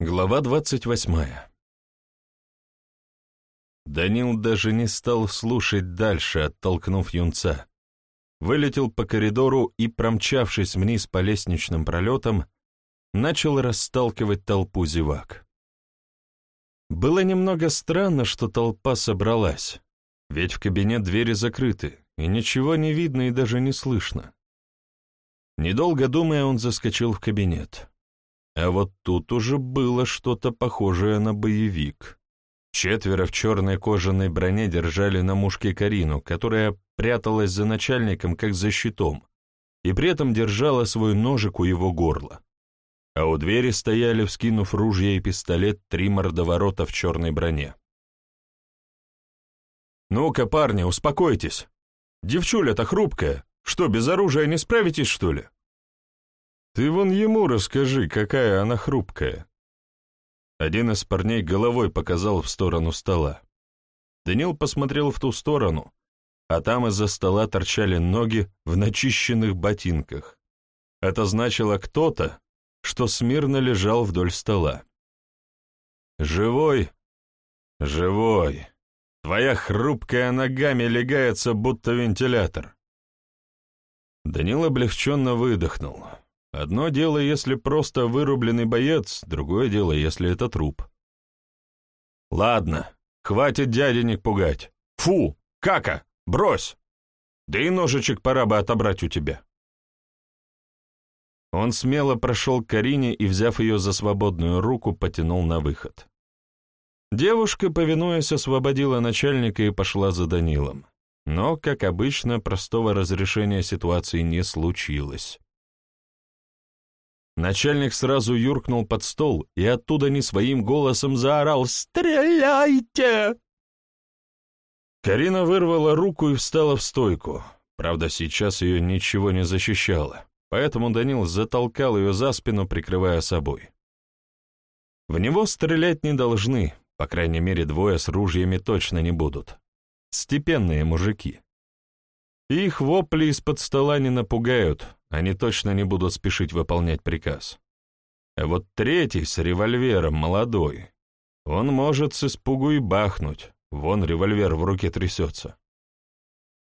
Глава двадцать восьмая Данил даже не стал слушать дальше, оттолкнув юнца. Вылетел по коридору и, промчавшись вниз по лестничным пролетам, начал расталкивать толпу зевак. Было немного странно, что толпа собралась, ведь в кабинет двери закрыты, и ничего не видно и даже не слышно. Недолго думая, он заскочил в кабинет. А вот тут уже было что-то похожее на боевик. Четверо в черной кожаной броне держали на мушке Карину, которая пряталась за начальником, как за щитом, и при этом держала свой ножик у его горла. А у двери стояли, вскинув ружья и пистолет, три мордоворота в черной броне. «Ну-ка, парни, успокойтесь. Девчуля-то хрупкая. Что, без оружия не справитесь, что ли?» «Ты вон ему расскажи, какая она хрупкая». Один из парней головой показал в сторону стола. Данил посмотрел в ту сторону, а там из-за стола торчали ноги в начищенных ботинках. Это значило кто-то, что смирно лежал вдоль стола. «Живой? Живой. Твоя хрупкая ногами легается, будто вентилятор». Данил облегченно выдохнул. Одно дело, если просто вырубленный боец, другое дело, если это труп. Ладно, хватит дяденек пугать. Фу, кака, брось! Да и ножичек пора бы отобрать у тебя. Он смело прошел к Карине и, взяв ее за свободную руку, потянул на выход. Девушка, повинуясь, освободила начальника и пошла за Данилом. Но, как обычно, простого разрешения ситуации не случилось. Начальник сразу юркнул под стол и оттуда не своим голосом заорал «Стреляйте!». Карина вырвала руку и встала в стойку. Правда, сейчас ее ничего не защищало, поэтому Данил затолкал ее за спину, прикрывая собой. В него стрелять не должны, по крайней мере, двое с ружьями точно не будут. Степенные мужики. Их вопли из-под стола не напугают, они точно не будут спешить выполнять приказ. А вот третий с револьвером, молодой, он может с испугу и бахнуть, вон револьвер в руке трясется.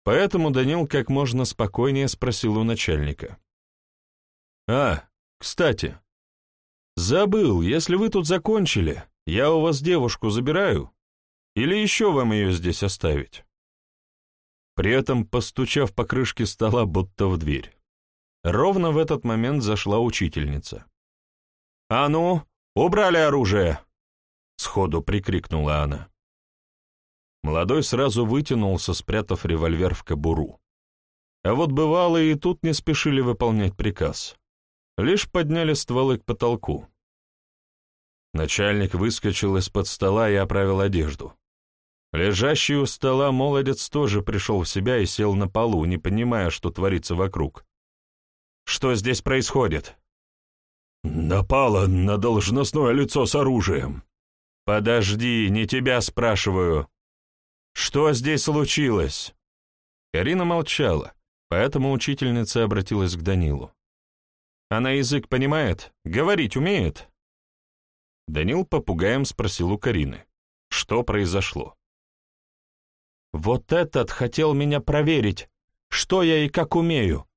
Поэтому Данил как можно спокойнее спросил у начальника. «А, кстати, забыл, если вы тут закончили, я у вас девушку забираю? Или еще вам ее здесь оставить?» При этом постучав по крышке стола, будто в дверь. Ровно в этот момент зашла учительница. «А ну, убрали оружие!» — сходу прикрикнула она. Молодой сразу вытянулся, спрятав револьвер в кобуру. А вот бывалые и тут не спешили выполнять приказ. Лишь подняли стволы к потолку. Начальник выскочил из-под стола и оправил одежду. Лежащий у стола молодец тоже пришел в себя и сел на полу, не понимая, что творится вокруг. Что здесь происходит?» «Напала на должностное лицо с оружием». «Подожди, не тебя спрашиваю. Что здесь случилось?» Карина молчала, поэтому учительница обратилась к Данилу. «Она язык понимает? Говорить умеет?» Данил попугаем спросил у Карины. «Что произошло?» «Вот этот хотел меня проверить, что я и как умею.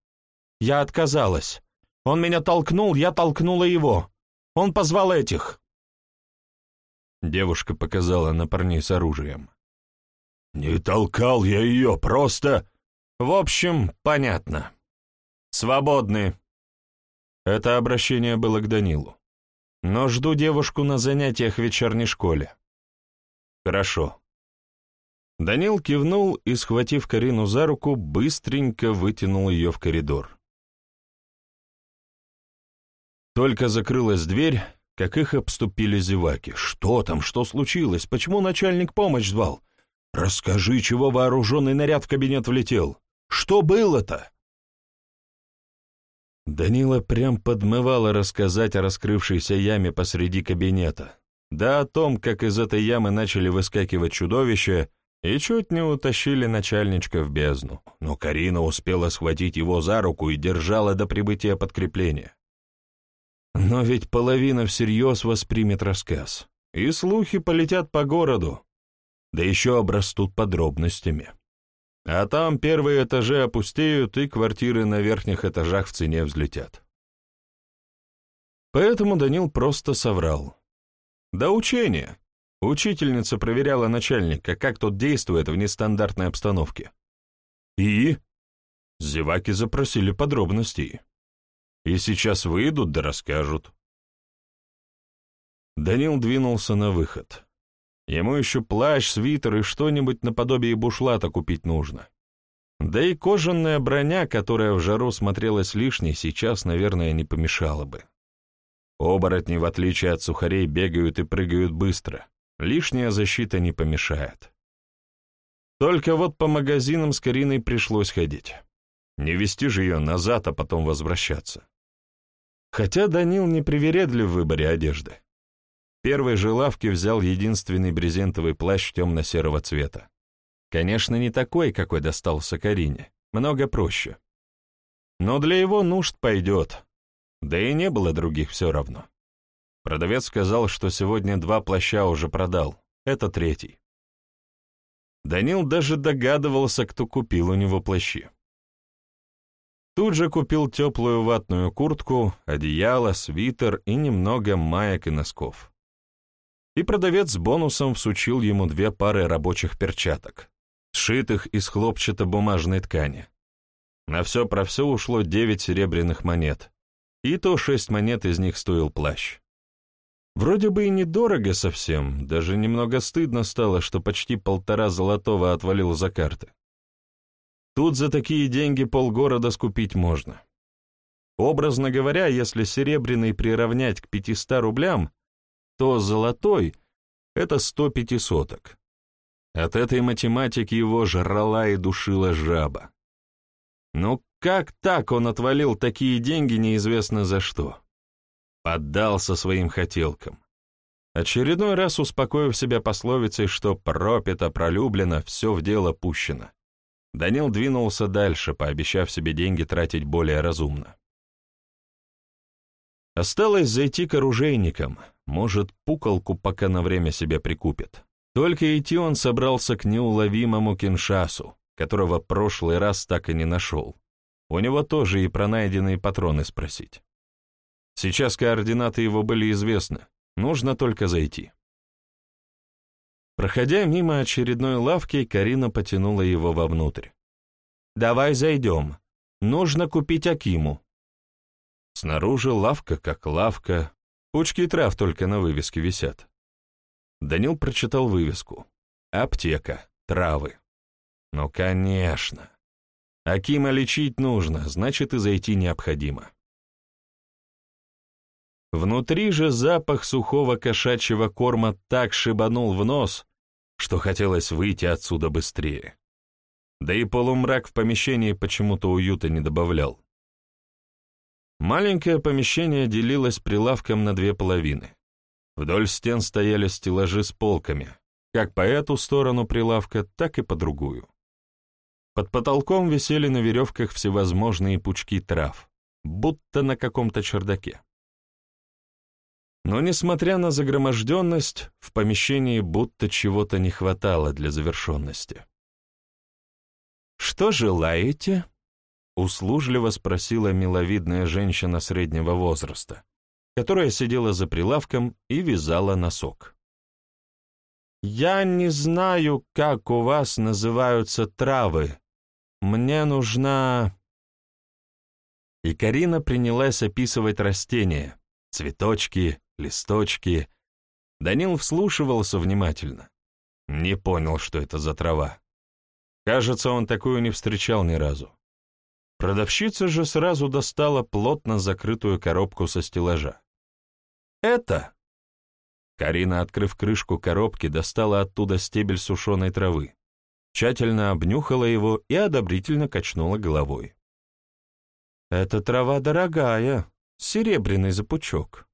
Я отказалась. Он меня толкнул, я толкнула его. Он позвал этих. Девушка показала на парней с оружием. «Не толкал я ее, просто...» «В общем, понятно. Свободны». Это обращение было к Данилу. «Но жду девушку на занятиях в вечерней школе». «Хорошо». Данил кивнул и, схватив Карину за руку, быстренько вытянул ее в коридор. Только закрылась дверь, как их обступили зеваки. Что там, что случилось, почему начальник помощь звал? Расскажи, чего вооруженный наряд в кабинет влетел. Что было-то? Данила прям подмывала рассказать о раскрывшейся яме посреди кабинета, да о том, как из этой ямы начали выскакивать чудовища и чуть не утащили начальничка в бездну. Но Карина успела схватить его за руку и держала до прибытия подкрепления. Но ведь половина всерьез воспримет рассказ, и слухи полетят по городу, да еще обрастут подробностями. А там первые этажи опустеют, и квартиры на верхних этажах в цене взлетят. Поэтому Данил просто соврал. Да учение. Учительница проверяла начальника, как тот действует в нестандартной обстановке. И? Зеваки запросили подробностей. И сейчас выйдут да расскажут. Данил двинулся на выход. Ему еще плащ, свитер и что-нибудь наподобие бушлата купить нужно. Да и кожаная броня, которая в жару смотрелась лишней, сейчас, наверное, не помешала бы. Оборотни, в отличие от сухарей, бегают и прыгают быстро. Лишняя защита не помешает. Только вот по магазинам с Кариной пришлось ходить. Не вести же ее назад, а потом возвращаться. Хотя Данил не привередлив в выборе одежды. В первой же лавке взял единственный брезентовый плащ темно-серого цвета. Конечно, не такой, какой достался Карине, много проще. Но для его нужд пойдет, да и не было других все равно. Продавец сказал, что сегодня два плаща уже продал, это третий. Данил даже догадывался, кто купил у него плащи. Тут же купил теплую ватную куртку, одеяло, свитер и немного маек и носков. И продавец с бонусом всучил ему две пары рабочих перчаток, сшитых из хлопчато-бумажной ткани. На все про все ушло девять серебряных монет, и то шесть монет из них стоил плащ. Вроде бы и недорого совсем, даже немного стыдно стало, что почти полтора золотого отвалил за карты. Тут за такие деньги полгорода скупить можно. Образно говоря, если серебряный приравнять к 500 рублям, то золотой — это 100 пятисоток. От этой математики его жрала и душила жаба. Ну как так он отвалил такие деньги неизвестно за что? Поддался своим хотелкам. Очередной раз успокоив себя пословицей, что пропито, пролюблено, все в дело пущено. Данил двинулся дальше, пообещав себе деньги тратить более разумно. Осталось зайти к оружейникам, может, пуколку пока на время себе прикупит. Только идти он собрался к неуловимому Киншасу, которого прошлый раз так и не нашел. У него тоже и про найденные патроны спросить. Сейчас координаты его были известны, нужно только зайти. Проходя мимо очередной лавки, Карина потянула его вовнутрь. «Давай зайдем. Нужно купить Акиму». Снаружи лавка как лавка, пучки трав только на вывеске висят. Данил прочитал вывеску. «Аптека, травы». «Ну, конечно. Акима лечить нужно, значит, и зайти необходимо». Внутри же запах сухого кошачьего корма так шибанул в нос, что хотелось выйти отсюда быстрее. Да и полумрак в помещении почему-то уюта не добавлял. Маленькое помещение делилось прилавком на две половины. Вдоль стен стояли стеллажи с полками, как по эту сторону прилавка, так и по другую. Под потолком висели на веревках всевозможные пучки трав, будто на каком-то чердаке. Но, несмотря на загроможденность, в помещении будто чего-то не хватало для завершенности. «Что желаете?» — услужливо спросила миловидная женщина среднего возраста, которая сидела за прилавком и вязала носок. «Я не знаю, как у вас называются травы. Мне нужна...» И Карина принялась описывать растения, цветочки, листочки. Данил вслушивался внимательно. Не понял, что это за трава. Кажется, он такую не встречал ни разу. Продавщица же сразу достала плотно закрытую коробку со стеллажа. «Это...» Карина, открыв крышку коробки, достала оттуда стебель сушеной травы, тщательно обнюхала его и одобрительно качнула головой. «Эта трава дорогая, серебряный запучок.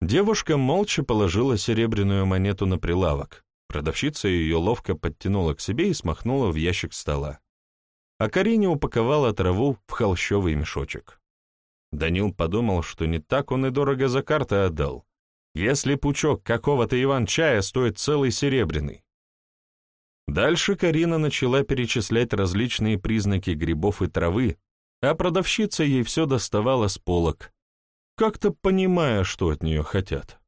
Девушка молча положила серебряную монету на прилавок. Продавщица ее ловко подтянула к себе и смахнула в ящик стола. А Карине упаковала траву в холщовый мешочек. Данил подумал, что не так он и дорого за карты отдал, если пучок какого-то Иван-чая стоит целый серебряный. Дальше Карина начала перечислять различные признаки грибов и травы, а продавщица ей все доставала с полок, как-то понимая, что от нее хотят.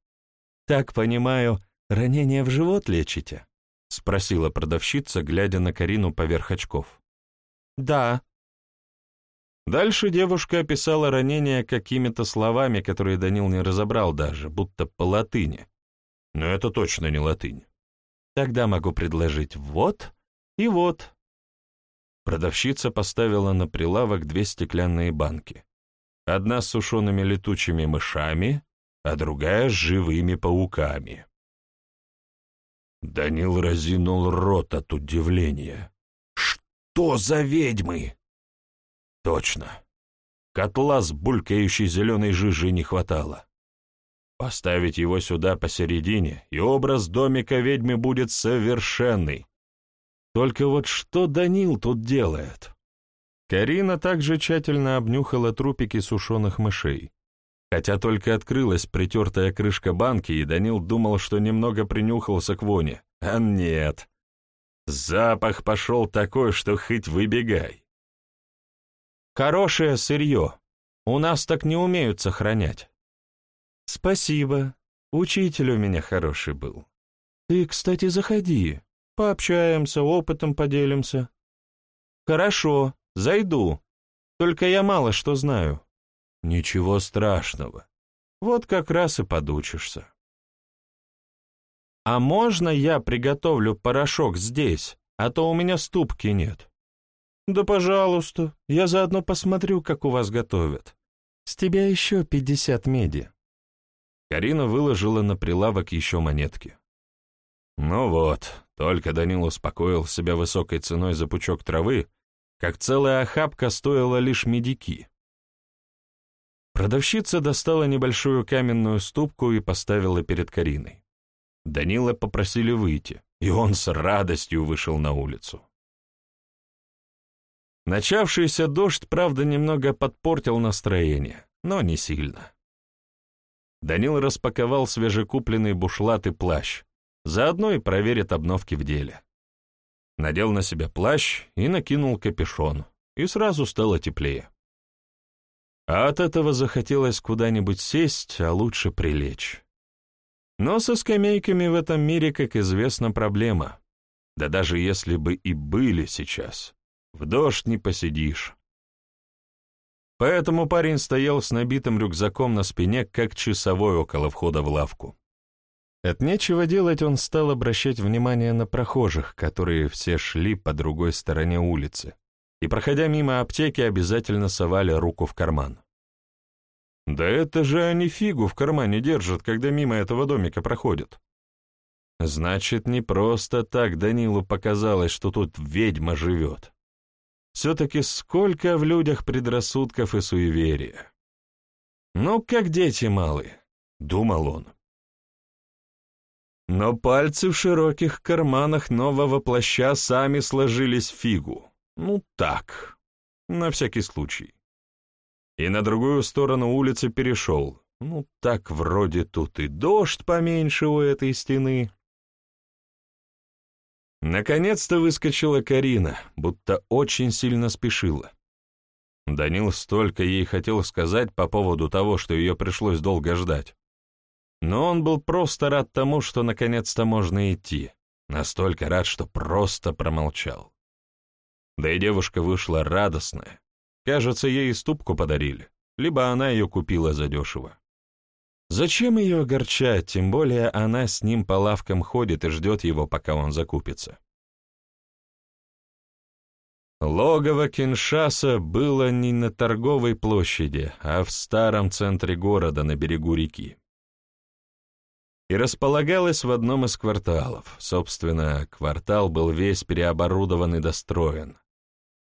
«Так понимаю, ранение в живот лечите?» — спросила продавщица, глядя на Карину поверх очков. «Да». Дальше девушка описала ранение какими-то словами, которые Данил не разобрал даже, будто по латыни. Но это точно не латынь. Тогда могу предложить вот и вот. Продавщица поставила на прилавок две стеклянные банки. Одна с сушеными летучими мышами, а другая с живыми пауками. Данил разинул рот от удивления. «Что за ведьмы?» «Точно. Котла с булькающей зеленой жижей не хватало. Поставить его сюда посередине, и образ домика ведьмы будет совершенный. Только вот что Данил тут делает? Карина также тщательно обнюхала трупики сушеных мышей. Хотя только открылась притертая крышка банки, и Данил думал, что немного принюхался к воне. А нет. Запах пошел такой, что хоть выбегай. Хорошее сырье. У нас так не умеют сохранять. «Спасибо. Учитель у меня хороший был. Ты, кстати, заходи. Пообщаемся, опытом поделимся». «Хорошо, зайду. Только я мало что знаю». «Ничего страшного. Вот как раз и подучишься». «А можно я приготовлю порошок здесь, а то у меня ступки нет?» «Да, пожалуйста, я заодно посмотрю, как у вас готовят. С тебя еще пятьдесят меди». Карина выложила на прилавок еще монетки. Ну вот, только Данил успокоил себя высокой ценой за пучок травы, как целая охапка стоила лишь медики. Продавщица достала небольшую каменную ступку и поставила перед Кариной. Данила попросили выйти, и он с радостью вышел на улицу. Начавшийся дождь, правда, немного подпортил настроение, но не сильно. Данил распаковал свежекупленный бушлат и плащ, заодно и проверит обновки в деле. Надел на себя плащ и накинул капюшон, и сразу стало теплее. А от этого захотелось куда-нибудь сесть, а лучше прилечь. Но со скамейками в этом мире, как известно, проблема. Да даже если бы и были сейчас, в дождь не посидишь. Поэтому парень стоял с набитым рюкзаком на спине, как часовой около входа в лавку. От нечего делать он стал обращать внимание на прохожих, которые все шли по другой стороне улицы, и, проходя мимо аптеки, обязательно совали руку в карман. Да это же они фигу в кармане держат, когда мимо этого домика проходят. Значит, не просто так Данилу показалось, что тут ведьма живет. Все-таки сколько в людях предрассудков и суеверия. «Ну, как дети малые», — думал он. Но пальцы в широких карманах нового плаща сами сложились в фигу. Ну так, на всякий случай. И на другую сторону улицы перешел. Ну так вроде тут и дождь поменьше у этой стены. Наконец-то выскочила Карина, будто очень сильно спешила. Данил столько ей хотел сказать по поводу того, что ее пришлось долго ждать. Но он был просто рад тому, что наконец-то можно идти, настолько рад, что просто промолчал. Да и девушка вышла радостная. Кажется, ей и ступку подарили, либо она ее купила задешево. Зачем ее огорчать, тем более она с ним по лавкам ходит и ждет его, пока он закупится. Логово Киншаса было не на торговой площади, а в старом центре города на берегу реки. И располагалось в одном из кварталов. Собственно, квартал был весь переоборудован и достроен.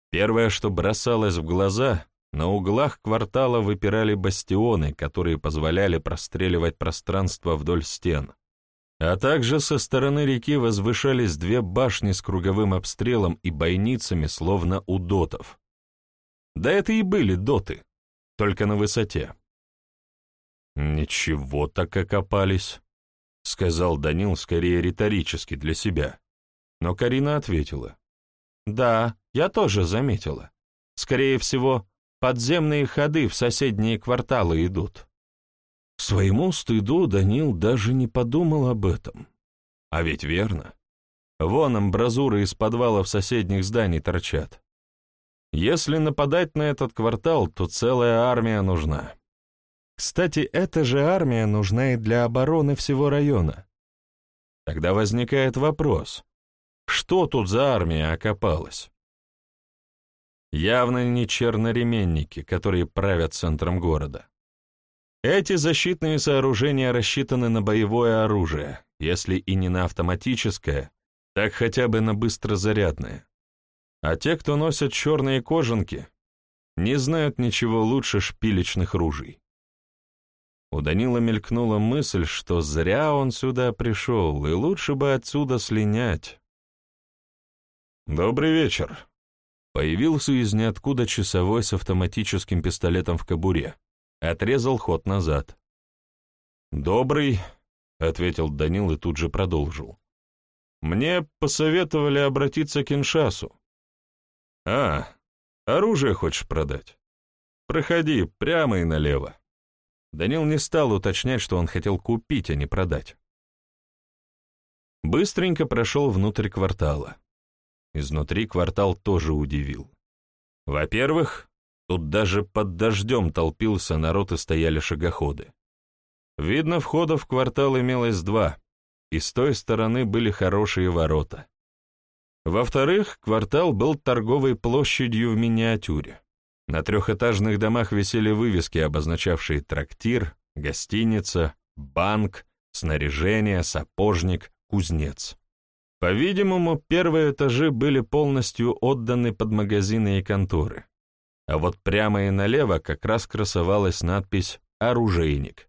Первое, что бросалось в глаза, на углах квартала выпирали бастионы, которые позволяли простреливать пространство вдоль стен. А также со стороны реки возвышались две башни с круговым обстрелом и бойницами, словно у дотов. Да это и были доты. только на высоте. «Ничего так окопались», — сказал Данил скорее риторически для себя. Но Карина ответила. «Да, я тоже заметила. Скорее всего, подземные ходы в соседние кварталы идут». К своему стыду Данил даже не подумал об этом. А ведь верно. Вон амбразуры из подвалов соседних зданий торчат. Если нападать на этот квартал, то целая армия нужна. Кстати, эта же армия нужна и для обороны всего района. Тогда возникает вопрос, что тут за армия окопалась? Явно не черноременники, которые правят центром города. Эти защитные сооружения рассчитаны на боевое оружие, если и не на автоматическое, так хотя бы на быстрозарядное. А те, кто носят черные кожанки, не знают ничего лучше шпилечных ружей. У Данила мелькнула мысль, что зря он сюда пришел, и лучше бы отсюда слинять. «Добрый вечер!» Появился из ниоткуда часовой с автоматическим пистолетом в кобуре. Отрезал ход назад. «Добрый», — ответил Данил и тут же продолжил. «Мне посоветовали обратиться к Иншасу». «А, оружие хочешь продать? Проходи прямо и налево». Данил не стал уточнять, что он хотел купить, а не продать. Быстренько прошел внутрь квартала. Изнутри квартал тоже удивил. Во-первых, Тут даже под дождем толпился народ и стояли шагоходы. Видно, входов в квартал имелось два, и с той стороны были хорошие ворота. Во-вторых, квартал был торговой площадью в миниатюре. На трехэтажных домах висели вывески, обозначавшие трактир, гостиница, банк, снаряжение, сапожник, кузнец. По-видимому, первые этажи были полностью отданы под магазины и конторы а вот прямо и налево как раз красовалась надпись «Оружейник»,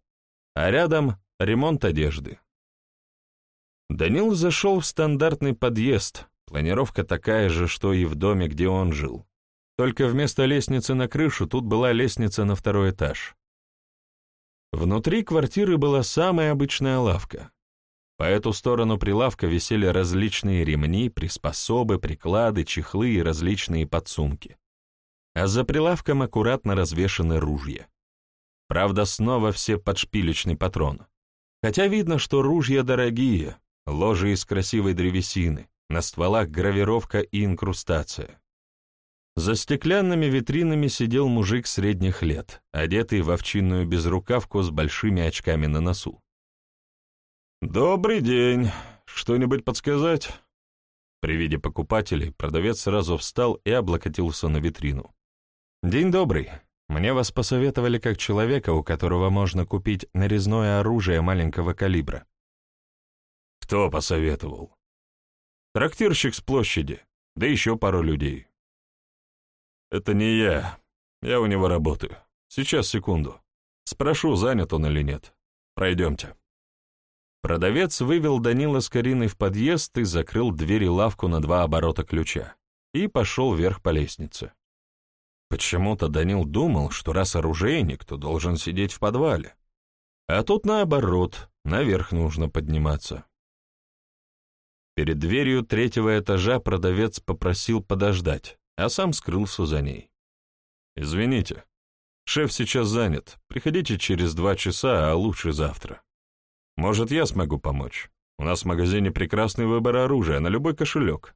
а рядом «Ремонт одежды». Данил зашел в стандартный подъезд, планировка такая же, что и в доме, где он жил. Только вместо лестницы на крышу тут была лестница на второй этаж. Внутри квартиры была самая обычная лавка. По эту сторону прилавка висели различные ремни, приспособы, приклады, чехлы и различные подсумки а за прилавком аккуратно развешаны ружья. Правда, снова все под шпилечный патрон. Хотя видно, что ружья дорогие, ложи из красивой древесины, на стволах гравировка и инкрустация. За стеклянными витринами сидел мужик средних лет, одетый в овчинную безрукавку с большими очками на носу. «Добрый день. Что-нибудь подсказать?» При виде покупателей продавец сразу встал и облокотился на витрину. «День добрый. Мне вас посоветовали как человека, у которого можно купить нарезное оружие маленького калибра». «Кто посоветовал?» «Трактирщик с площади, да еще пару людей». «Это не я. Я у него работаю. Сейчас, секунду. Спрошу, занят он или нет. Пройдемте». Продавец вывел Данила с Кариной в подъезд и закрыл двери лавку на два оборота ключа и пошел вверх по лестнице. Почему-то Данил думал, что раз оружейник, то должен сидеть в подвале. А тут наоборот, наверх нужно подниматься. Перед дверью третьего этажа продавец попросил подождать, а сам скрылся за ней. «Извините, шеф сейчас занят. Приходите через два часа, а лучше завтра. Может, я смогу помочь? У нас в магазине прекрасный выбор оружия на любой кошелек».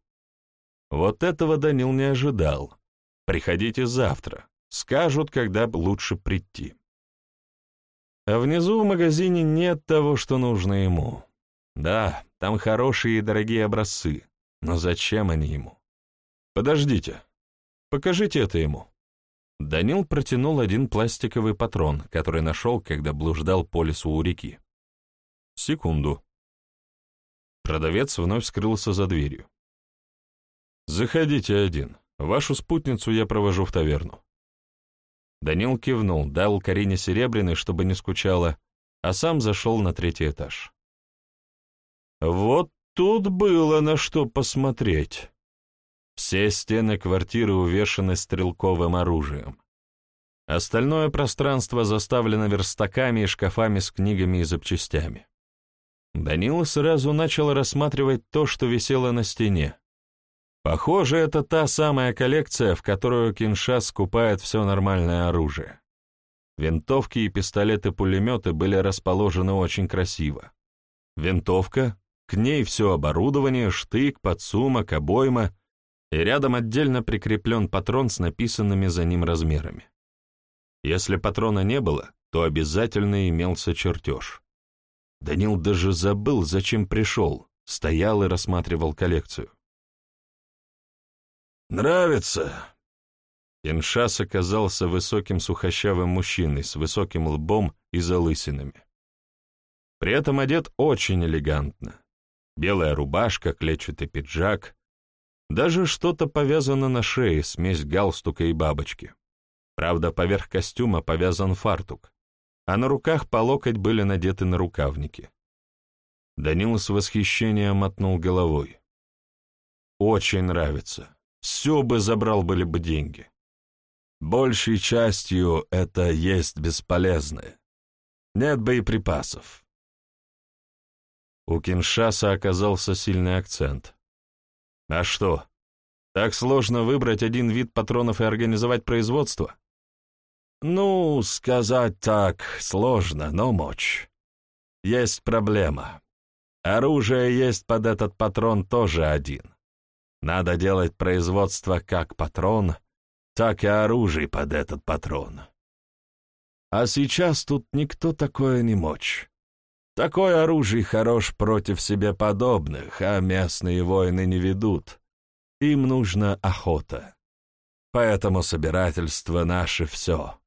Вот этого Данил не ожидал Приходите завтра. Скажут, когда лучше прийти. А внизу в магазине нет того, что нужно ему. Да, там хорошие и дорогие образцы, но зачем они ему? Подождите. Покажите это ему. Данил протянул один пластиковый патрон, который нашел, когда блуждал по лесу у реки. Секунду. Продавец вновь скрылся за дверью. «Заходите один. Вашу спутницу я провожу в таверну». Данил кивнул, дал Карине серебряный, чтобы не скучала, а сам зашел на третий этаж. Вот тут было на что посмотреть. Все стены квартиры увешаны стрелковым оружием. Остальное пространство заставлено верстаками и шкафами с книгами и запчастями. Данил сразу начал рассматривать то, что висело на стене. Похоже, это та самая коллекция, в которую Киншас скупает все нормальное оружие. Винтовки и пистолеты-пулеметы были расположены очень красиво. Винтовка, к ней все оборудование, штык, подсумок, обойма, и рядом отдельно прикреплен патрон с написанными за ним размерами. Если патрона не было, то обязательно имелся чертеж. Данил даже забыл, зачем пришел, стоял и рассматривал коллекцию. «Нравится?» Иншас оказался высоким сухощавым мужчиной с высоким лбом и залысинами. При этом одет очень элегантно. Белая рубашка, клетчатый пиджак. Даже что-то повязано на шее, смесь галстука и бабочки. Правда, поверх костюма повязан фартук, а на руках по локоть были надеты нарукавники. Данил с восхищением мотнул головой. «Очень нравится. Все бы забрал были бы деньги. Большей частью это есть бесполезное. Нет боеприпасов». У Киншаса оказался сильный акцент. «А что, так сложно выбрать один вид патронов и организовать производство?» Ну, сказать так сложно, но мочь. Есть проблема. Оружие есть под этот патрон тоже один. Надо делать производство как патрон, так и оружие под этот патрон. А сейчас тут никто такое не мочь. Такое оружие хорош против себе подобных, а местные войны не ведут. Им нужна охота. Поэтому собирательство наше все.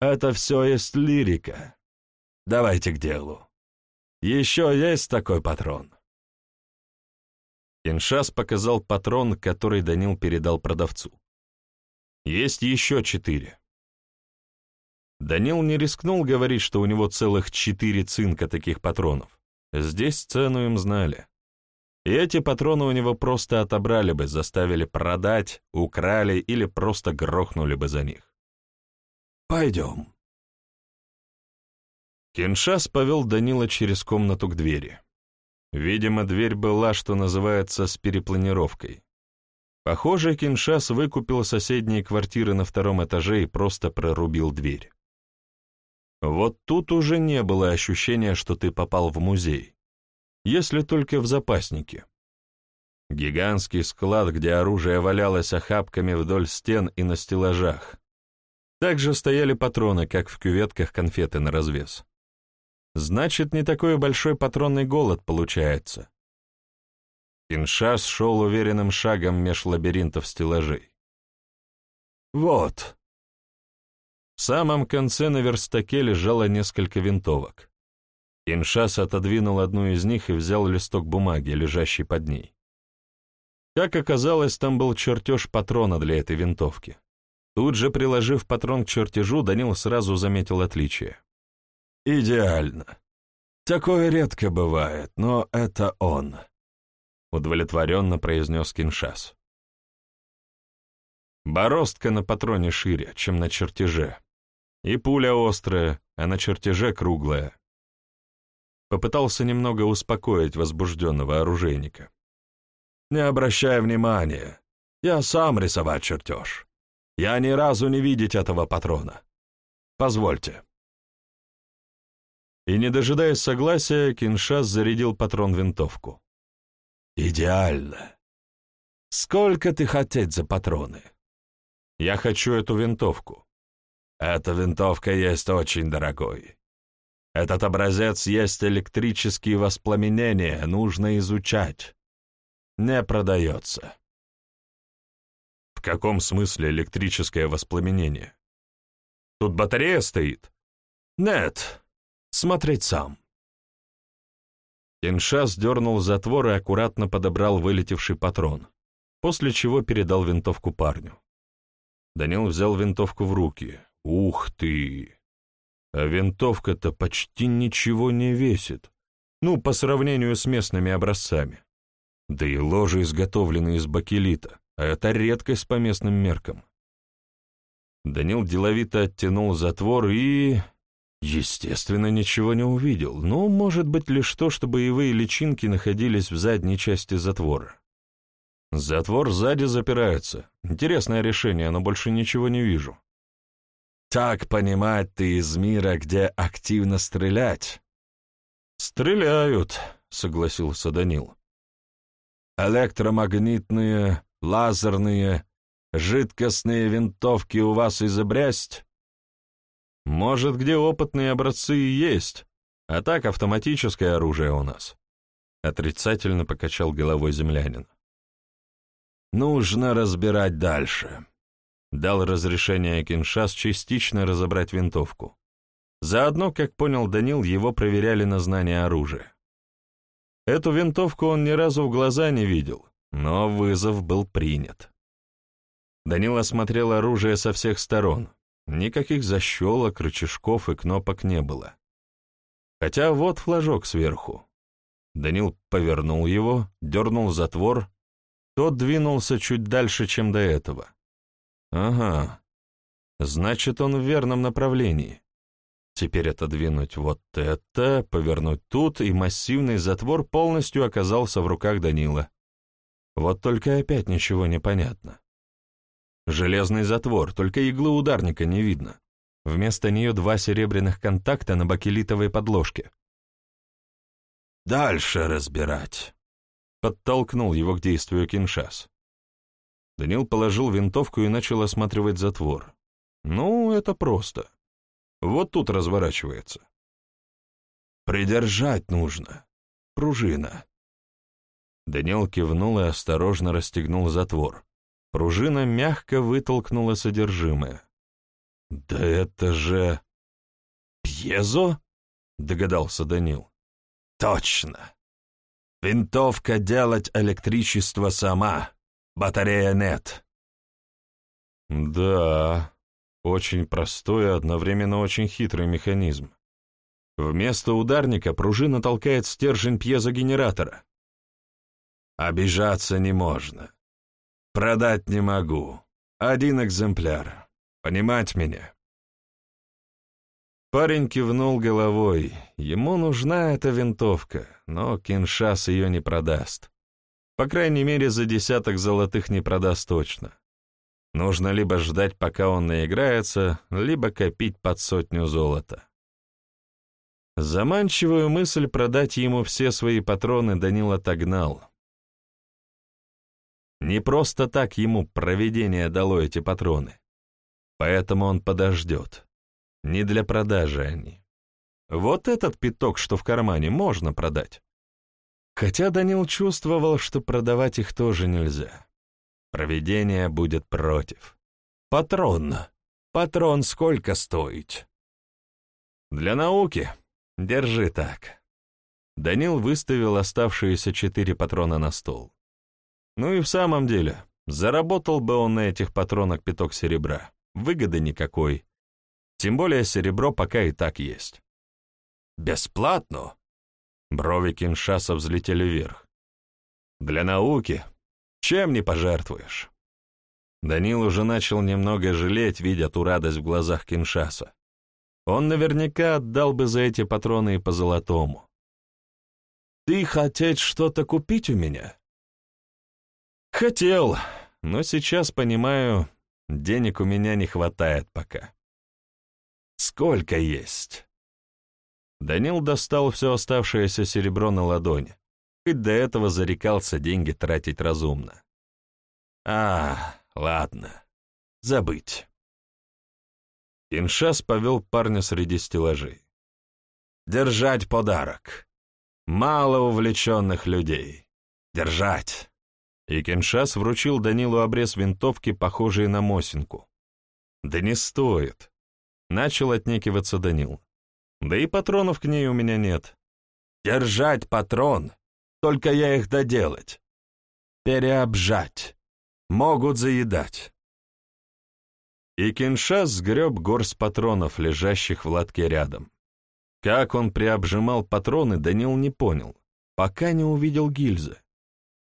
Это все есть лирика. Давайте к делу. Еще есть такой патрон?» Киншас показал патрон, который Данил передал продавцу. «Есть еще четыре». Данил не рискнул говорить, что у него целых четыре цинка таких патронов. Здесь цену им знали. И эти патроны у него просто отобрали бы, заставили продать, украли или просто грохнули бы за них. Пойдем. Киншас повел Данила через комнату к двери. Видимо, дверь была, что называется, с перепланировкой. Похоже, Киншас выкупил соседние квартиры на втором этаже и просто прорубил дверь. Вот тут уже не было ощущения, что ты попал в музей, если только в запаснике. Гигантский склад, где оружие валялось охапками вдоль стен и на стеллажах, также стояли патроны, как в кюветках конфеты на развес. Значит, не такой большой патронный голод получается. Киншас шел уверенным шагом меж лабиринтов стеллажей. «Вот». В самом конце на верстаке лежало несколько винтовок. Киншас отодвинул одну из них и взял листок бумаги, лежащий под ней. Как оказалось, там был чертеж патрона для этой винтовки. Тут же, приложив патрон к чертежу, Данил сразу заметил отличие. «Идеально. Такое редко бывает, но это он», — удовлетворенно произнес Киншас. Бороздка на патроне шире, чем на чертеже. И пуля острая, а на чертеже круглая. Попытался немного успокоить возбужденного оружейника. «Не обращай внимания, я сам рисовать чертеж. Я ни разу не видеть этого патрона. Позвольте». И, не дожидаясь согласия, Киншас зарядил патрон-винтовку. «Идеально. Сколько ты хотеть за патроны?» «Я хочу эту винтовку». «Эта винтовка есть очень дорогой. Этот образец есть электрические воспламенения, нужно изучать. Не продается» каком смысле электрическое воспламенение? Тут батарея стоит? Нет. Смотреть сам. Киншас дернул затвор и аккуратно подобрал вылетевший патрон, после чего передал винтовку парню. Данил взял винтовку в руки. Ух ты! А винтовка-то почти ничего не весит. Ну, по сравнению с местными образцами. Да и ложи изготовлены из бакелита а это редкость по местным меркам. Данил деловито оттянул затвор и... Естественно, ничего не увидел, но, может быть, лишь то, что боевые личинки находились в задней части затвора. Затвор сзади запирается. Интересное решение, но больше ничего не вижу. Так понимать ты из мира, где активно стрелять? Стреляют, согласился Данил. Электромагнитные, лазерные, жидкостные винтовки у вас изобрясть? Может, где опытные образцы и есть, а так автоматическое оружие у нас. Отрицательно покачал головой землянин. Нужно разбирать дальше. Дал разрешение Киншас частично разобрать винтовку. Заодно, как понял Данил, его проверяли на знание оружия. Эту винтовку он ни разу в глаза не видел, но вызов был принят. Данил осмотрел оружие со всех сторон. Никаких защелок, рычажков и кнопок не было. Хотя вот флажок сверху. Данил повернул его, дернул затвор. Тот двинулся чуть дальше, чем до этого. Ага, значит, он в верном направлении. Теперь отодвинуть вот это, повернуть тут, и массивный затвор полностью оказался в руках Данила. Вот только опять ничего не понятно. Железный затвор, только иглы ударника не видно. Вместо нее два серебряных контакта на бакелитовой подложке. «Дальше разбирать», — подтолкнул его к действию Киншас. Данил положил винтовку и начал осматривать затвор. «Ну, это просто. Вот тут разворачивается». «Придержать нужно. Пружина». Данил кивнул и осторожно расстегнул затвор. Пружина мягко вытолкнула содержимое. «Да это же... пьезо?» — догадался Данил. «Точно! Винтовка делать электричество сама, батарея нет». «Да, очень простой и одновременно очень хитрый механизм. Вместо ударника пружина толкает стержень пьезогенератора. Обижаться не можно. Продать не могу. Один экземпляр. Понимать меня?» Парень кивнул головой. Ему нужна эта винтовка, но Киншас ее не продаст. По крайней мере, за десяток золотых не продаст точно. Нужно либо ждать, пока он наиграется, либо копить под сотню золота. Заманчивую мысль продать ему все свои патроны Данил отогнал. Не просто так ему проведение дало эти патроны. Поэтому он подождет. Не для продажи они. Вот этот пяток, что в кармане, можно продать. Хотя Данил чувствовал, что продавать их тоже нельзя. Проведение будет против. Патрон. Патрон сколько стоит? Для науки. Держи так. Данил выставил оставшиеся четыре патрона на стол. Ну и в самом деле, заработал бы он на этих патронах пяток серебра. Выгоды никакой. Тем более серебро пока и так есть. Бесплатно? Брови Киншаса взлетели вверх. Для науки. Чем не пожертвуешь? Данил уже начал немного жалеть, видя ту радость в глазах Киншаса. Он наверняка отдал бы за эти патроны и по золотому. «Ты хотеть что-то купить у меня?» Хотел, но сейчас понимаю, денег у меня не хватает пока. Сколько есть? Данил достал все оставшееся серебро на ладони, хоть до этого зарекался деньги тратить разумно. А, ладно, забыть. Иншас повел парня среди стеллажей. Держать подарок. Мало увлеченных людей. Держать. И Кеншас вручил Данилу обрез винтовки, похожий на Мосинку. «Да не стоит», — начал отнекиваться Данил. «Да и патронов к ней у меня нет». «Держать патрон, только я их доделать. Переобжать. Могут заедать». И Киншас сгреб горсть патронов, лежащих в лотке рядом. Как он приобжимал патроны, Данил не понял, пока не увидел гильзы.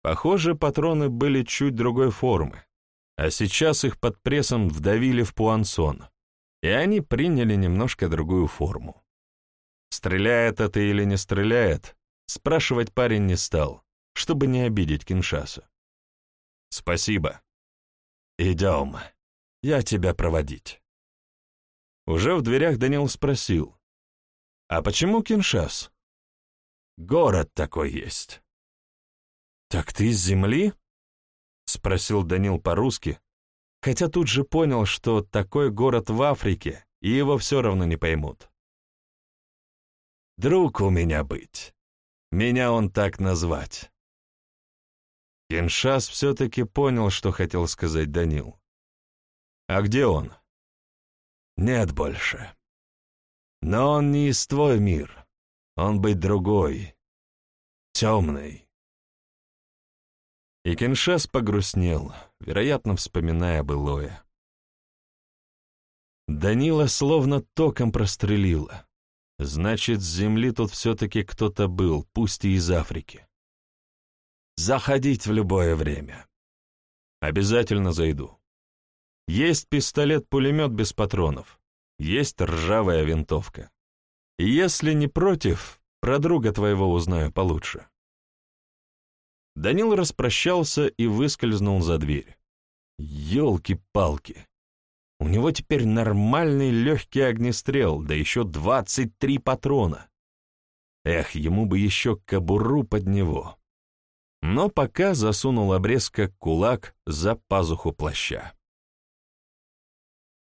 Похоже, патроны были чуть другой формы. а сейчас их под прессом вдавили в пуансон, и они приняли немножко другую форму. Стреляет это или не стреляет, спрашивать парень не стал, чтобы не обидеть Киншаса. «Спасибо. Идем. Я тебя проводить». Уже в дверях Данил спросил, «А почему Киншас?» «Город такой есть». «Так ты с земли?» — спросил Данил по-русски, хотя тут же понял, что такой город в Африке, и его все равно не поймут. «Друг у меня быть. Меня он так назвать». Киншас все-таки понял, что хотел сказать Данил. «А где он?» «Нет больше. Но он не из твой мир. Он быть другой. Темный. И Киншас погрустнел, вероятно, вспоминая былое. Данила словно током прострелила. Значит, с земли тут все-таки кто-то был, пусть и из Африки. Заходить в любое время. Обязательно зайду. Есть пистолет-пулемет без патронов. Есть ржавая винтовка. Если не против, про друга твоего узнаю получше. Данил распрощался и выскользнул за дверь. Ёлки-палки! У него теперь нормальный легкий огнестрел, да еще двадцать три патрона. Эх, ему бы еще кобуру под него. Но пока засунул обрез как кулак за пазуху плаща.